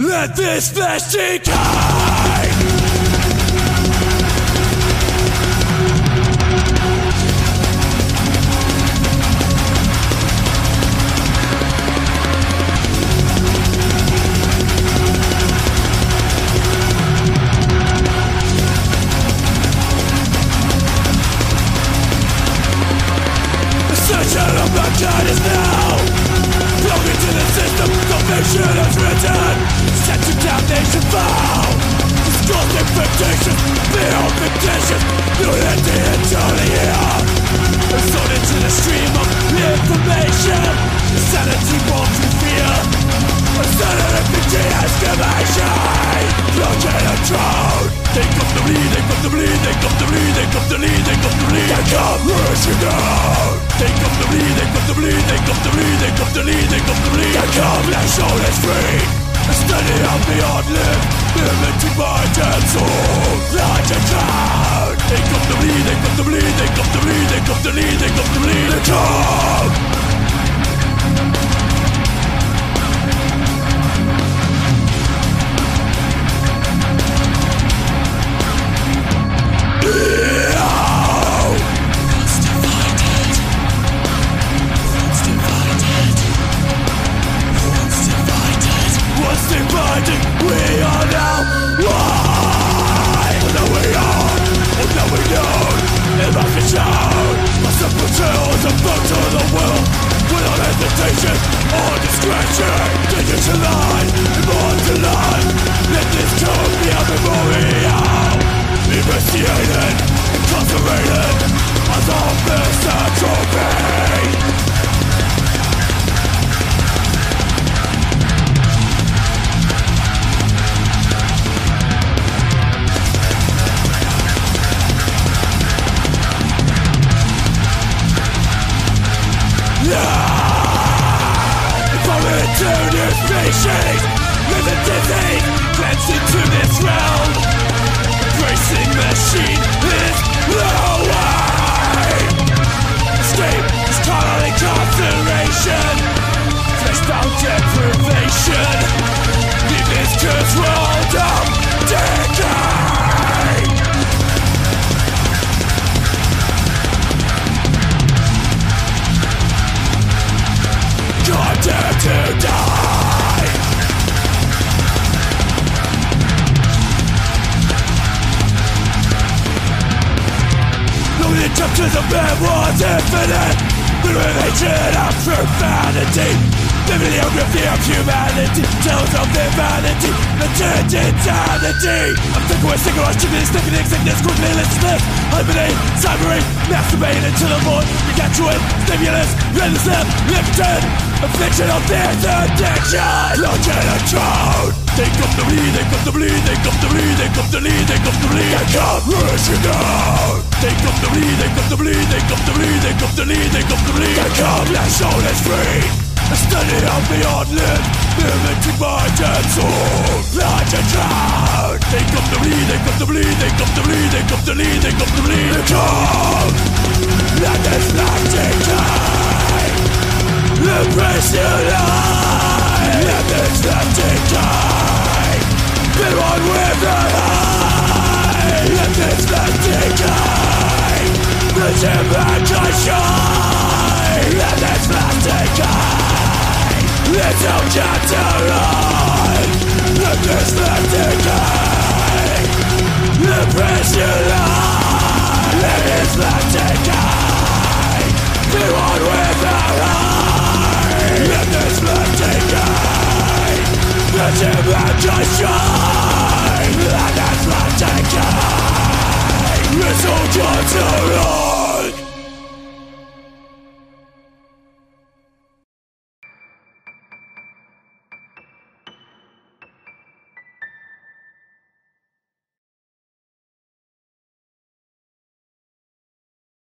Let this flesh decay now. Plugged into the system, written Set to damnation vow Disgusting fictitious, beyond fictitious Unity the year Thrown into the stream of information Sanity born through fear A sanity excavation Plunging a drown Think of the bleeding, of the bleeding, of the bleeding, of the bleeding, of the bleeding They come rushing down Think of the bleeding, of the bleeding, of the bleeding, of the bleeding, of the bleeding They come, their soul is free A of the unlived Limiting mind and soul Like a cloud Think of the bleeding, of the bleeding, of the bleeding, of the bleeding, of the bleeding They come What's Let this code be a memorial Emaciated, incarcerated atrophy Into new species Live a disease Cleansed into this realm No, the man was infinite. With hatred of profanity. The geography of humanity. Tells of their vanity. The change insanity I'm sick of cigarettes, chicken, sticking, sickness, quickly listless Hibernate, cybering, masturbating until the void Gargantuan, stimulus, relentless, lifted. Affliction of this addiction. Plunging a drown Think of the bleeding, of the bleeding, they come to of They come to the they Come to bleed, they come rushing down Think of the bleeding, of the bleeding, of the bleeding, of the bleeding, of the bleeding Come, your soul is free study of the unlived Limiting mind and soul Like a drown Think of the bleeding, of the bleeding, of the bleeding, of the bleeding, of the bleeding Come Let shine Let this life decay Let's all get to run